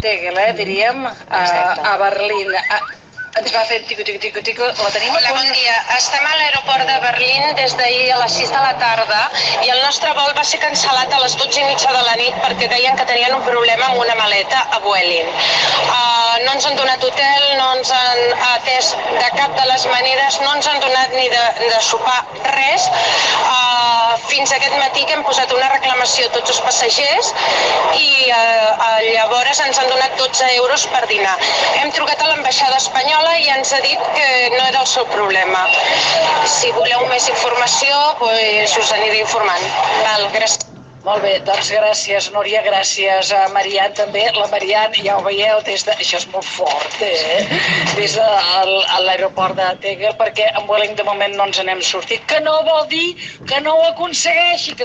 Tegel, eh, diríem, a, a Berlín. A, ens va fent tico, tico, tico, tico. La tenim Hola, bon dia. Estem a l'aeroport de Berlín des d'ahir a les 6 de la tarda i el nostre vol va ser cancel·lat a les 12 i mitja de la nit perquè deien que tenien un problema amb una maleta a Vueling. Uh, no ens han donat hotel, no ens han atès de cap de les maneres, no ens han donat ni de, de sopar res. Uh, fins aquest matí que hem posat una reclamació a tots els passatgers i uh, llavors ens han donat 12 euros per dinar. Hem trucat a l'ambaixada espanyola i ens ha dit que no era el seu problema. Si voleu més informació, pues, us aniré informant. Val, gràcies. Molt bé, doncs gràcies, Núria, gràcies a Marian també. La Marian, ja ho veieu, des de... això és molt fort, eh? Des de l'aeroport de Tegel, perquè amb Welling de moment no ens n'hem sortit, que no vol dir que no ho aconsegueixi, que